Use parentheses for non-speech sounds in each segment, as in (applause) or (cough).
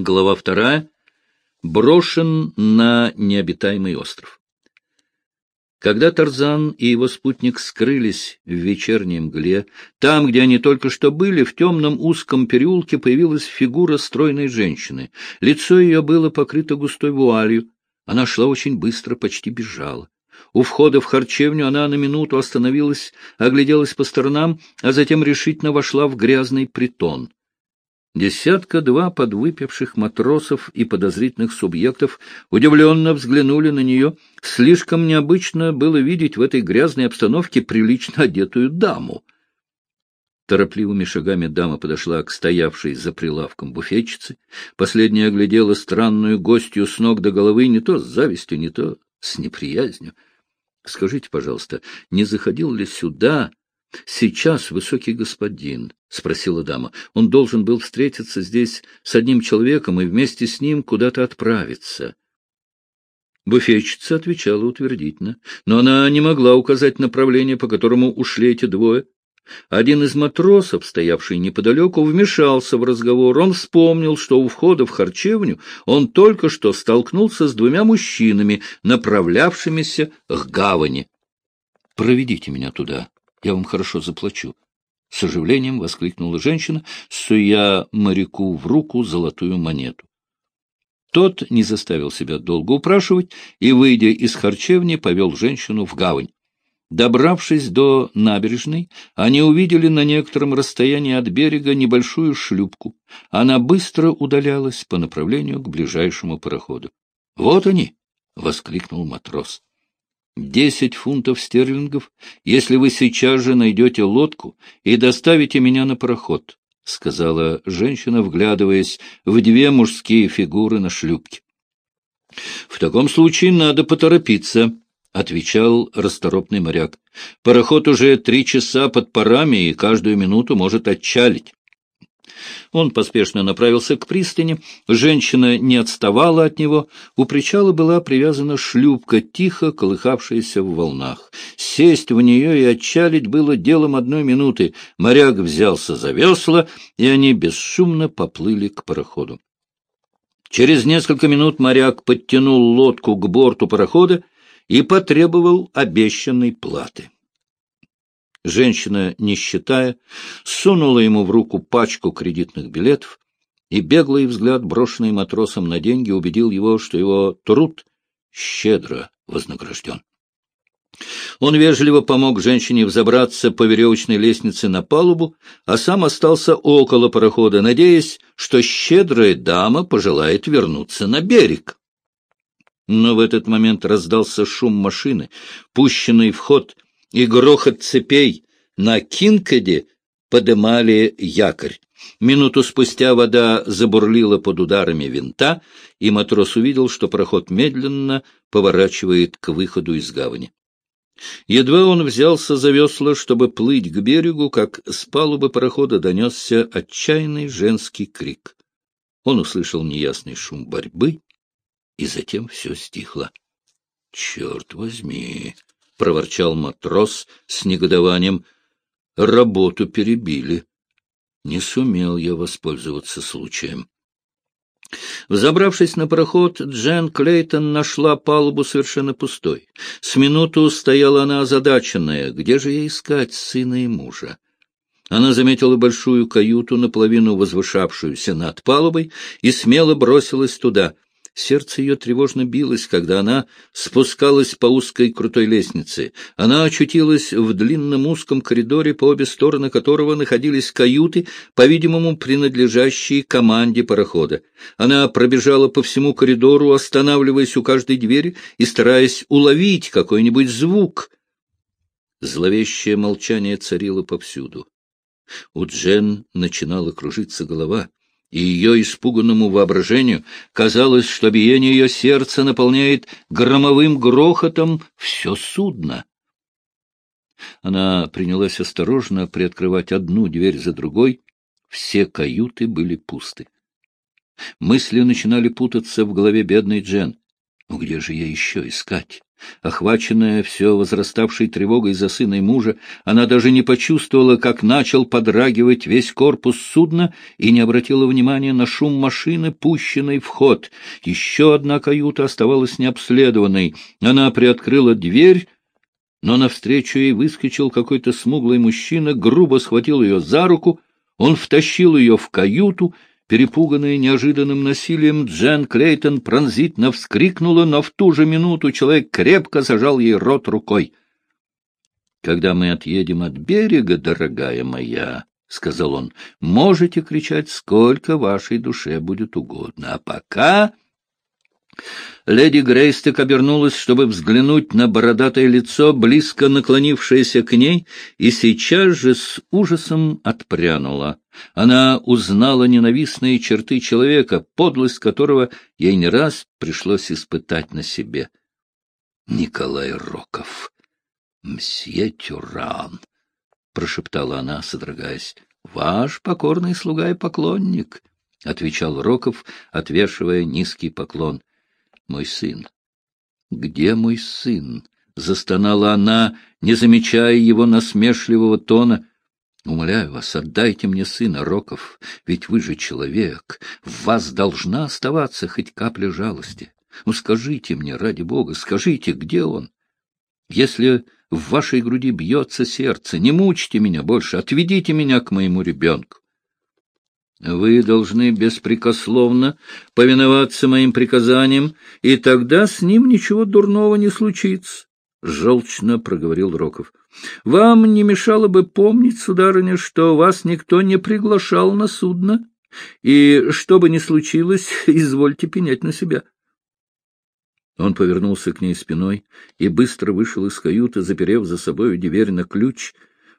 Глава вторая. Брошен на необитаемый остров. Когда Тарзан и его спутник скрылись в вечерней мгле, там, где они только что были, в темном узком переулке появилась фигура стройной женщины. Лицо ее было покрыто густой вуалью. Она шла очень быстро, почти бежала. У входа в харчевню она на минуту остановилась, огляделась по сторонам, а затем решительно вошла в грязный притон. Десятка-два подвыпивших матросов и подозрительных субъектов удивленно взглянули на нее. Слишком необычно было видеть в этой грязной обстановке прилично одетую даму. Торопливыми шагами дама подошла к стоявшей за прилавком буфетчице. Последняя оглядела странную гостью с ног до головы не то с завистью, не то с неприязнью. — Скажите, пожалуйста, не заходил ли сюда — Сейчас высокий господин, — спросила дама. Он должен был встретиться здесь с одним человеком и вместе с ним куда-то отправиться. Буфетчица отвечала утвердительно, но она не могла указать направление, по которому ушли эти двое. Один из матросов, стоявший неподалеку, вмешался в разговор. Он вспомнил, что у входа в харчевню он только что столкнулся с двумя мужчинами, направлявшимися к гавани. — Проведите меня туда, я вам хорошо заплачу. С оживлением воскликнула женщина, суя моряку в руку золотую монету. Тот не заставил себя долго упрашивать и, выйдя из харчевни, повел женщину в гавань. Добравшись до набережной, они увидели на некотором расстоянии от берега небольшую шлюпку. Она быстро удалялась по направлению к ближайшему пароходу. — Вот они! — воскликнул матрос десять фунтов стерлингов, если вы сейчас же найдете лодку и доставите меня на пароход, — сказала женщина, вглядываясь в две мужские фигуры на шлюпке. — В таком случае надо поторопиться, — отвечал расторопный моряк. — Пароход уже три часа под парами и каждую минуту может отчалить. Он поспешно направился к пристани. Женщина не отставала от него. У причала была привязана шлюпка, тихо колыхавшаяся в волнах. Сесть в нее и отчалить было делом одной минуты. Моряк взялся за весла, и они бесшумно поплыли к пароходу. Через несколько минут моряк подтянул лодку к борту парохода и потребовал обещанной платы. Женщина, не считая, сунула ему в руку пачку кредитных билетов, и беглый взгляд, брошенный матросом на деньги, убедил его, что его труд щедро вознагражден. Он вежливо помог женщине взобраться по веревочной лестнице на палубу, а сам остался около парохода, надеясь, что щедрая дама пожелает вернуться на берег. Но в этот момент раздался шум машины, пущенный в ход — и грохот цепей на Кинкаде подымали якорь. Минуту спустя вода забурлила под ударами винта, и матрос увидел, что проход медленно поворачивает к выходу из гавани. Едва он взялся за весла, чтобы плыть к берегу, как с палубы парохода донесся отчаянный женский крик. Он услышал неясный шум борьбы, и затем все стихло. — Черт возьми! — проворчал матрос с негодованием. — Работу перебили. Не сумел я воспользоваться случаем. Взобравшись на пароход, Джен Клейтон нашла палубу совершенно пустой. С минуту стояла она озадаченная. Где же ей искать сына и мужа? Она заметила большую каюту, наполовину возвышавшуюся над палубой, и смело бросилась туда — Сердце ее тревожно билось, когда она спускалась по узкой крутой лестнице. Она очутилась в длинном узком коридоре, по обе стороны которого находились каюты, по-видимому, принадлежащие команде парохода. Она пробежала по всему коридору, останавливаясь у каждой двери и стараясь уловить какой-нибудь звук. Зловещее молчание царило повсюду. У Джен начинала кружиться голова и ее испуганному воображению казалось, что биение ее сердца наполняет громовым грохотом все судно. Она принялась осторожно приоткрывать одну дверь за другой. Все каюты были пусты. Мысли начинали путаться в голове бедной Джен. Ну где же я еще искать? Охваченная все возраставшей тревогой за сына и мужа, она даже не почувствовала, как начал подрагивать весь корпус судна и не обратила внимания на шум машины, пущенной в ход. Еще одна каюта оставалась необследованной. Она приоткрыла дверь, но навстречу ей выскочил какой-то смуглый мужчина, грубо схватил ее за руку, он втащил ее в каюту Перепуганная неожиданным насилием, Джен Клейтон пронзительно вскрикнула, но в ту же минуту человек крепко зажал ей рот рукой. — Когда мы отъедем от берега, дорогая моя, — сказал он, — можете кричать, сколько вашей душе будет угодно. А пока... Леди Грейстек обернулась, чтобы взглянуть на бородатое лицо, близко наклонившееся к ней, и сейчас же с ужасом отпрянула. Она узнала ненавистные черты человека, подлость которого ей не раз пришлось испытать на себе. Николай Роков. «Мсье Тюран», — прошептала она, содрогаясь, — «ваш покорный слуга и поклонник», — отвечал Роков, отвешивая низкий поклон. «Мой сын». «Где мой сын?» — застонала она, не замечая его насмешливого тона. Умоляю вас, отдайте мне сына, Роков, ведь вы же человек, в вас должна оставаться хоть капля жалости. Ну, скажите мне, ради бога, скажите, где он? Если в вашей груди бьется сердце, не мучьте меня больше, отведите меня к моему ребенку. Вы должны беспрекословно повиноваться моим приказаниям, и тогда с ним ничего дурного не случится. — желчно проговорил Роков. — Вам не мешало бы помнить, сударыня, что вас никто не приглашал на судно, и, что бы ни случилось, (laughs) извольте пенять на себя. Он повернулся к ней спиной и быстро вышел из каюты, заперев за собою дверь на ключ.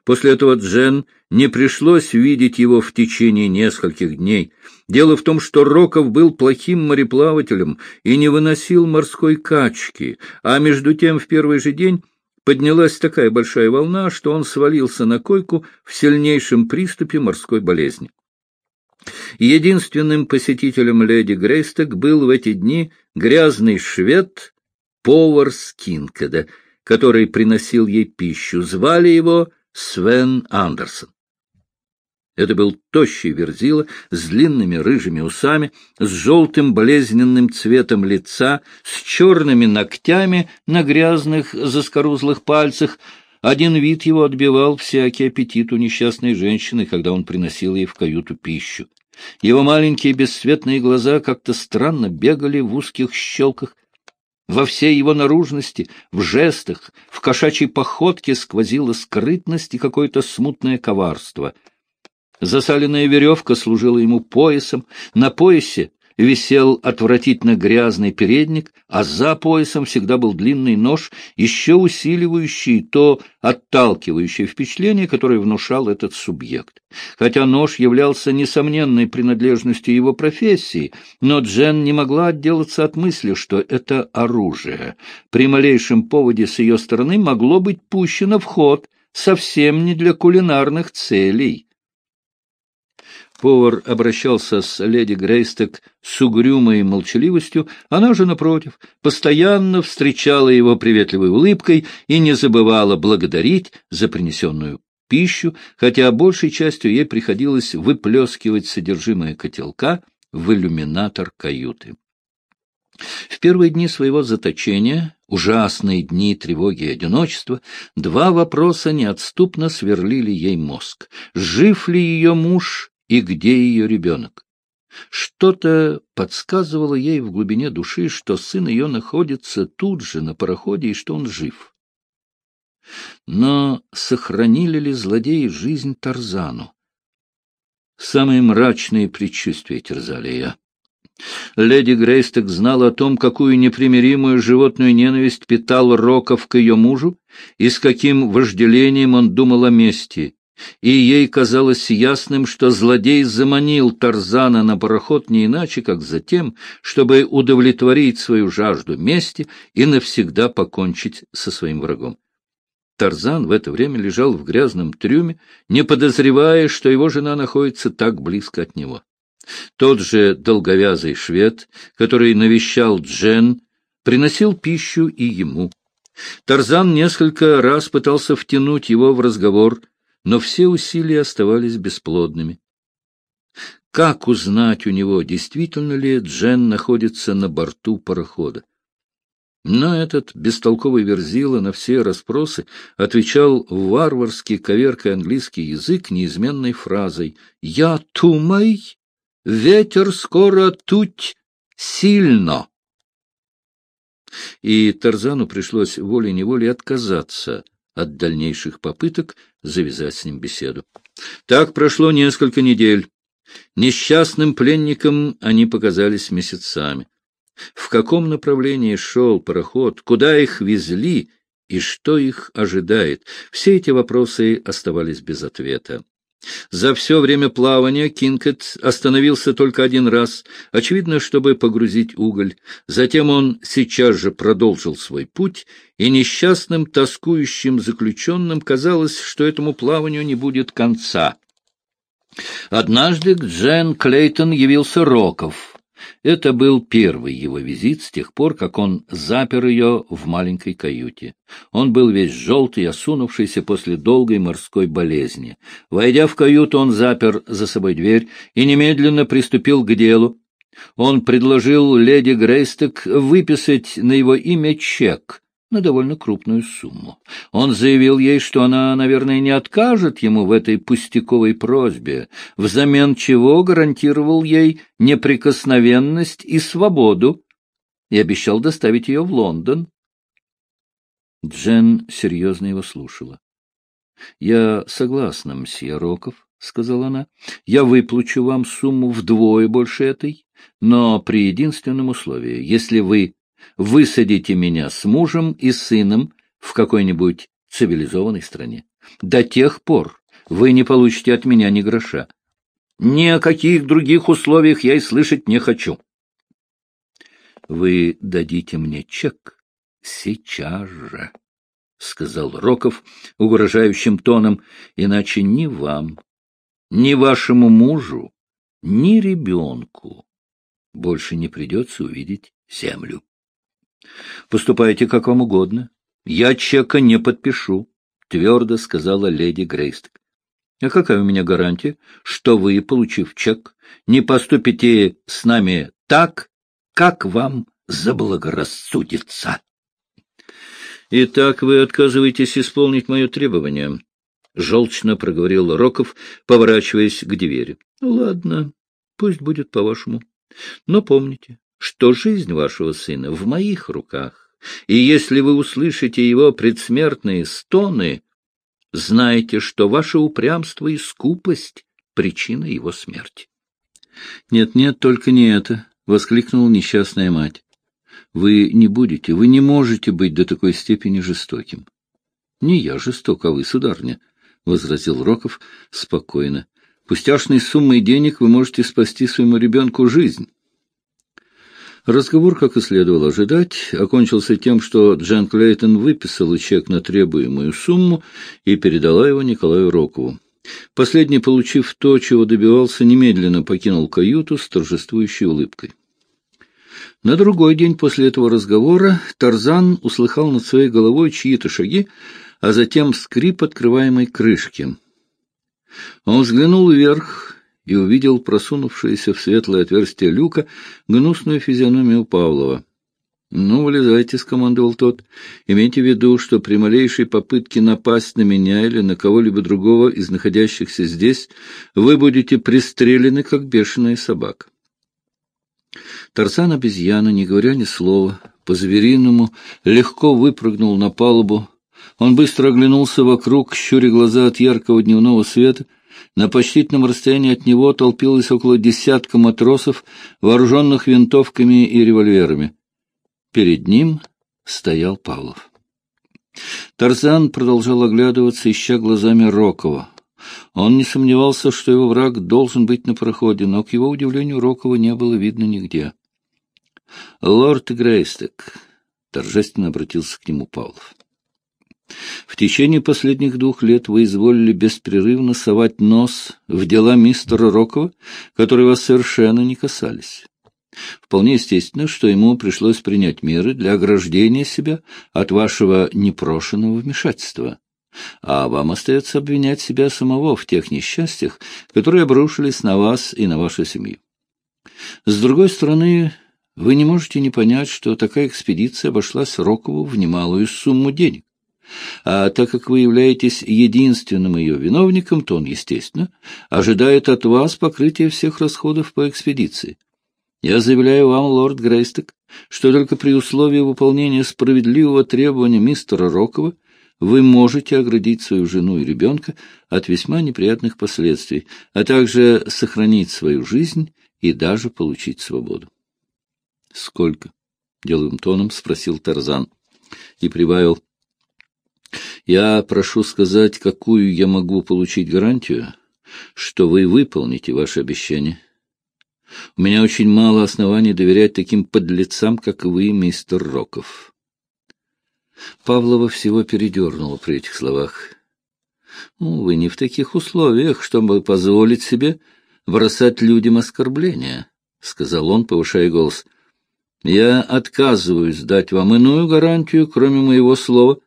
После этого Джен не пришлось видеть его в течение нескольких дней. Дело в том, что Роков был плохим мореплавателем и не выносил морской качки, а между тем в первый же день поднялась такая большая волна, что он свалился на койку в сильнейшем приступе морской болезни. Единственным посетителем леди Грейсток был в эти дни грязный швед, повар Скинкеда, который приносил ей пищу. Звали его Свен Андерсон. Это был тощий верзила с длинными рыжими усами, с желтым болезненным цветом лица, с черными ногтями на грязных заскорузлых пальцах. Один вид его отбивал всякий аппетит у несчастной женщины, когда он приносил ей в каюту пищу. Его маленькие бесцветные глаза как-то странно бегали в узких щелках. Во всей его наружности, в жестах, в кошачьей походке сквозила скрытность и какое-то смутное коварство — Засаленная веревка служила ему поясом, на поясе висел отвратительно грязный передник, а за поясом всегда был длинный нож, еще усиливающий то отталкивающее впечатление, которое внушал этот субъект. Хотя нож являлся несомненной принадлежностью его профессии, но Джен не могла отделаться от мысли, что это оружие. При малейшем поводе с ее стороны могло быть пущено в ход, совсем не для кулинарных целей. Повар обращался с леди Грейстек с угрюмой молчаливостью, она же, напротив, постоянно встречала его приветливой улыбкой и не забывала благодарить за принесенную пищу, хотя большей частью ей приходилось выплескивать содержимое котелка в иллюминатор каюты. В первые дни своего заточения, ужасные дни тревоги и одиночества, два вопроса неотступно сверлили ей мозг. Жив ли ее муж и где ее ребенок. Что-то подсказывало ей в глубине души, что сын ее находится тут же на пароходе и что он жив. Но сохранили ли злодеи жизнь Тарзану? Самые мрачные предчувствия терзали ее. Леди Грейсток знала о том, какую непримиримую животную ненависть питал Роков к ее мужу и с каким вожделением он думал о мести и ей казалось ясным, что злодей заманил Тарзана на пароход не иначе, как за тем, чтобы удовлетворить свою жажду мести и навсегда покончить со своим врагом. Тарзан в это время лежал в грязном трюме, не подозревая, что его жена находится так близко от него. Тот же долговязый швед, который навещал Джен, приносил пищу и ему. Тарзан несколько раз пытался втянуть его в разговор, но все усилия оставались бесплодными. Как узнать у него, действительно ли Джен находится на борту парохода? Но этот бестолковый верзила на все расспросы отвечал варварский коверкой английский язык неизменной фразой «Я тумай, ветер скоро туть сильно». И Тарзану пришлось волей-неволей отказаться от дальнейших попыток завязать с ним беседу. Так прошло несколько недель. Несчастным пленникам они показались месяцами. В каком направлении шел пароход, куда их везли и что их ожидает, все эти вопросы оставались без ответа. За все время плавания Кинкет остановился только один раз, очевидно, чтобы погрузить уголь. Затем он сейчас же продолжил свой путь, и несчастным, тоскующим заключенным казалось, что этому плаванию не будет конца. Однажды к Джен Клейтон явился Роков. Это был первый его визит с тех пор, как он запер ее в маленькой каюте. Он был весь желтый, осунувшийся после долгой морской болезни. Войдя в каюту, он запер за собой дверь и немедленно приступил к делу. Он предложил леди Грейстек выписать на его имя чек на довольно крупную сумму. Он заявил ей, что она, наверное, не откажет ему в этой пустяковой просьбе, взамен чего гарантировал ей неприкосновенность и свободу, и обещал доставить ее в Лондон. Джен серьезно его слушала. — Я согласна, мсье Роков, — сказала она. — Я выплачу вам сумму вдвое больше этой, но при единственном условии, если вы высадите меня с мужем и сыном в какой-нибудь цивилизованной стране. До тех пор вы не получите от меня ни гроша. Ни о каких других условиях я и слышать не хочу. Вы дадите мне чек сейчас же, — сказал Роков угрожающим тоном, — иначе ни вам, ни вашему мужу, ни ребенку больше не придется увидеть землю. Поступайте как вам угодно. Я чека не подпишу, — твердо сказала леди Грейсток. — А какая у меня гарантия, что вы, получив чек, не поступите с нами так, как вам заблагорассудится? — Итак, вы отказываетесь исполнить мое требование, — желчно проговорил Роков, поворачиваясь к двери. — Ладно, пусть будет по-вашему. Но помните, что жизнь вашего сына в моих руках, и если вы услышите его предсмертные стоны, знайте, что ваше упрямство и скупость — причина его смерти. «Нет, нет, только не это!» — воскликнула несчастная мать. «Вы не будете, вы не можете быть до такой степени жестоким». «Не я жесток, а вы, сударня», — возразил Роков спокойно. «Пустяшной суммой денег вы можете спасти своему ребенку жизнь». Разговор, как и следовало ожидать, окончился тем, что Джен Клейтон выписала чек на требуемую сумму и передала его Николаю Рокову. Последний, получив то, чего добивался, немедленно покинул каюту с торжествующей улыбкой. На другой день после этого разговора Тарзан услыхал над своей головой чьи-то шаги, а затем скрип открываемой крышки. Он взглянул вверх и увидел просунувшееся в светлое отверстие люка гнусную физиономию Павлова. — Ну, вылезайте, — скомандовал тот. — Имейте в виду, что при малейшей попытке напасть на меня или на кого-либо другого из находящихся здесь вы будете пристрелены, как бешеная собака. Тарзан обезьяна, не говоря ни слова, по-звериному легко выпрыгнул на палубу. Он быстро оглянулся вокруг, щуря глаза от яркого дневного света — на почтительном расстоянии от него толпилось около десятка матросов, вооруженных винтовками и револьверами. Перед ним стоял Павлов. Тарзан продолжал оглядываться, ища глазами Рокова. Он не сомневался, что его враг должен быть на проходе, но, к его удивлению, Рокова не было видно нигде. — Лорд Грейстек, — торжественно обратился к нему Павлов, — в течение последних двух лет вы изволили беспрерывно совать нос в дела мистера Рокова, которые вас совершенно не касались. Вполне естественно, что ему пришлось принять меры для ограждения себя от вашего непрошенного вмешательства. А вам остается обвинять себя самого в тех несчастьях, которые обрушились на вас и на вашу семью. С другой стороны, вы не можете не понять, что такая экспедиция обошлась Рокову в немалую сумму денег. А так как вы являетесь единственным ее виновником, то он, естественно, ожидает от вас покрытия всех расходов по экспедиции. Я заявляю вам, лорд Грейсток, что только при условии выполнения справедливого требования мистера Рокова вы можете оградить свою жену и ребенка от весьма неприятных последствий, а также сохранить свою жизнь и даже получить свободу. — Сколько? — деловым тоном спросил Тарзан и прибавил. — Я прошу сказать, какую я могу получить гарантию, что вы выполните ваше обещание. У меня очень мало оснований доверять таким подлецам, как вы, мистер Роков. Павлова всего передернула при этих словах. Ну, вы не в таких условиях, чтобы позволить себе бросать людям оскорбления, — сказал он, повышая голос. — Я отказываюсь дать вам иную гарантию, кроме моего слова,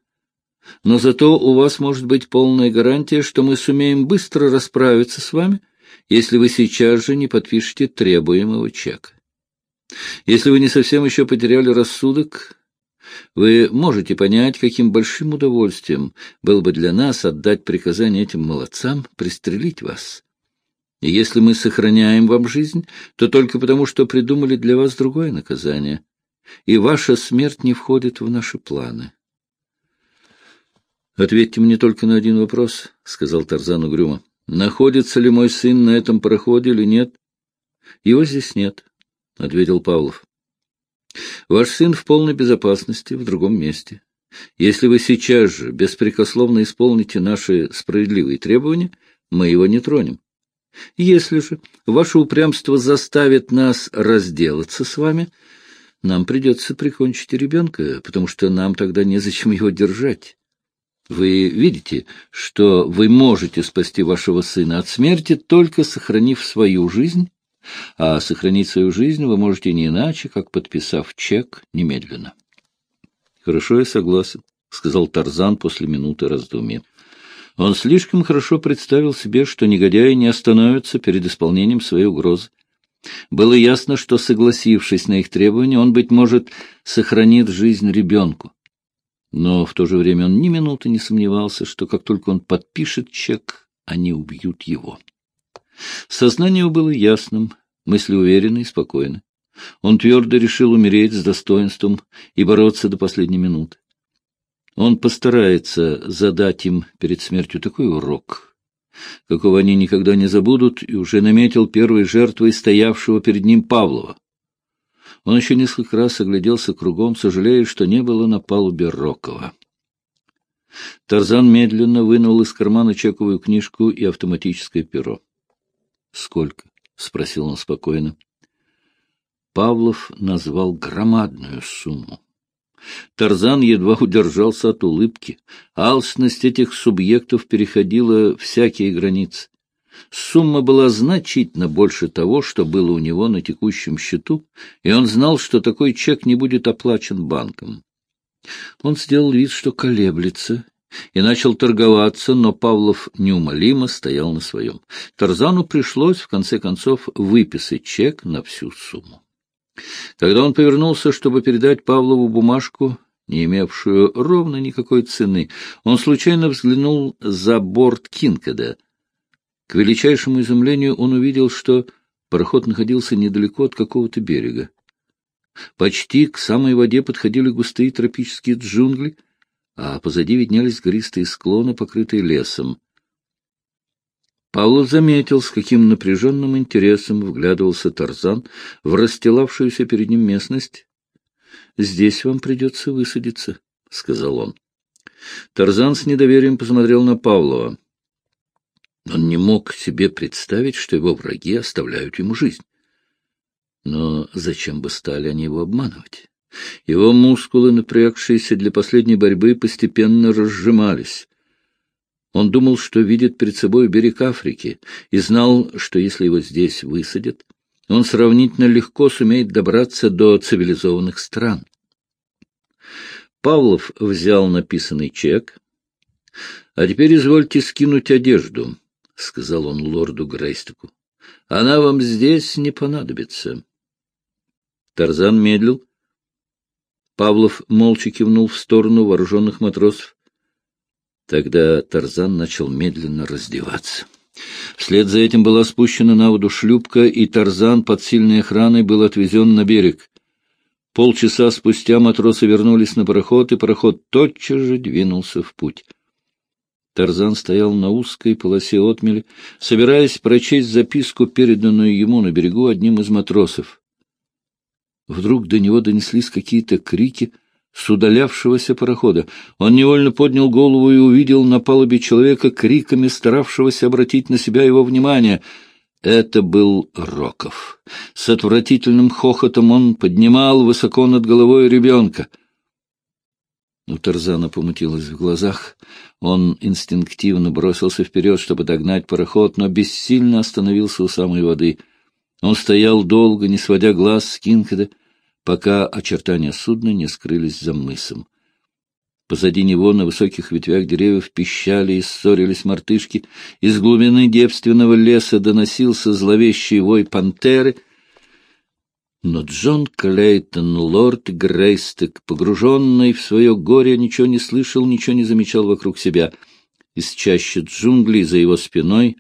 но зато у вас может быть полная гарантия, что мы сумеем быстро расправиться с вами, если вы сейчас же не подпишете требуемого чека. Если вы не совсем еще потеряли рассудок, вы можете понять, каким большим удовольствием было бы для нас отдать приказание этим молодцам пристрелить вас. И если мы сохраняем вам жизнь, то только потому, что придумали для вас другое наказание, и ваша смерть не входит в наши планы. — Ответьте мне только на один вопрос, — сказал Тарзан угрюмо. — Находится ли мой сын на этом пароходе или нет? — Его здесь нет, — ответил Павлов. Ваш сын в полной безопасности в другом месте. Если вы сейчас же беспрекословно исполните наши справедливые требования, мы его не тронем. Если же ваше упрямство заставит нас разделаться с вами, нам придется прикончить ребенка, потому что нам тогда незачем его держать. Вы видите, что вы можете спасти вашего сына от смерти, только сохранив свою жизнь а сохранить свою жизнь вы можете не иначе, как подписав чек немедленно. — Хорошо, я согласен, — сказал Тарзан после минуты раздумья. Он слишком хорошо представил себе, что негодяи не остановятся перед исполнением своей угрозы. Было ясно, что, согласившись на их требования, он, быть может, сохранит жизнь ребенку. Но в то же время он ни минуты не сомневался, что как только он подпишет чек, они убьют его. Сознание было ясным, мысли уверены и спокойны. Он твердо решил умереть с достоинством и бороться до последней минуты. Он постарается задать им перед смертью такой урок, какого они никогда не забудут, и уже наметил первой жертвой стоявшего перед ним Павлова. Он еще несколько раз огляделся кругом, сожалея, что не было на палубе Рокова. Тарзан медленно вынул из кармана чековую книжку и автоматическое перо. Сколько? — спросил он спокойно. Павлов назвал громадную сумму. Тарзан едва удержался от улыбки. Алчность этих субъектов переходила всякие границы. Сумма была значительно больше того, что было у него на текущем счету, и он знал, что такой чек не будет оплачен банком. Он сделал вид, что колеблется, и начал торговаться, но Павлов неумолимо стоял на своем. Тарзану пришлось, в конце концов, выписать чек на всю сумму. Когда он повернулся, чтобы передать Павлову бумажку, не имевшую ровно никакой цены, он случайно взглянул за борт Кинкеда. К величайшему изумлению он увидел, что пароход находился недалеко от какого-то берега. Почти к самой воде подходили густые тропические джунгли — а позади виднелись гористые склоны, покрытые лесом. Павлов заметил, с каким напряженным интересом вглядывался Тарзан в расстилавшуюся перед ним местность. — Здесь вам придется высадиться, — сказал он. Тарзан с недоверием посмотрел на Павлова. Он не мог себе представить, что его враги оставляют ему жизнь. Но зачем бы стали они его обманывать? Его мускулы, напрягшиеся для последней борьбы, постепенно разжимались. Он думал, что видит перед собой берег Африки, и знал, что если его здесь высадят, он сравнительно легко сумеет добраться до цивилизованных стран. Павлов взял написанный чек. — А теперь извольте скинуть одежду, — сказал он лорду Грейстеку. — Она вам здесь не понадобится. Тарзан медлил. Павлов молча кивнул в сторону вооруженных матросов. Тогда Тарзан начал медленно раздеваться. Вслед за этим была спущена на воду шлюпка, и Тарзан под сильной охраной был отвезен на берег. Полчаса спустя матросы вернулись на пароход, и пароход тотчас же двинулся в путь. Тарзан стоял на узкой полосе отмели, собираясь прочесть записку, переданную ему на берегу одним из матросов. Вдруг до него донеслись какие-то крики с удалявшегося парохода. Он невольно поднял голову и увидел на палубе человека криками, старавшегося обратить на себя его внимание. Это был Роков. С отвратительным хохотом он поднимал высоко над головой ребенка. У Тарзана помутилось в глазах. Он инстинктивно бросился вперед, чтобы догнать пароход, но бессильно остановился у самой воды. Он стоял долго, не сводя глаз с Кинкеда, пока очертания судна не скрылись за мысом. Позади него на высоких ветвях деревьев пищали и ссорились мартышки. Из глубины девственного леса доносился зловещий вой пантеры. Но Джон Клейтон, лорд Грейстек, погруженный в свое горе, ничего не слышал, ничего не замечал вокруг себя. Из чащи джунглей за его спиной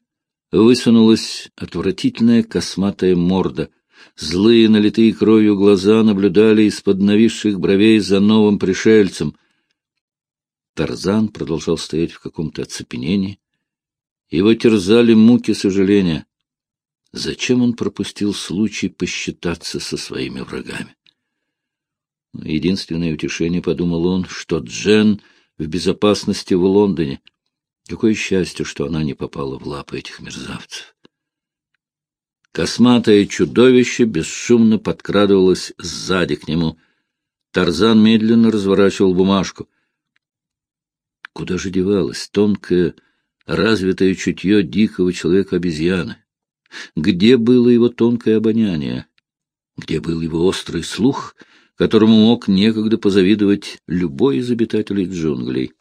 высунулась отвратительная косматая морда — Злые, налитые кровью глаза наблюдали из-под нависших бровей за новым пришельцем. Тарзан продолжал стоять в каком-то оцепенении. Его терзали муки сожаления. Зачем он пропустил случай посчитаться со своими врагами? Единственное утешение, подумал он, что Джен в безопасности в Лондоне. Какое счастье, что она не попала в лапы этих мерзавцев. Косматое чудовище бесшумно подкрадывалось сзади к нему. Тарзан медленно разворачивал бумажку. Куда же девалось тонкое, развитое чутье дикого человека-обезьяны? Где было его тонкое обоняние? Где был его острый слух, которому мог некогда позавидовать любой из обитателей джунглей?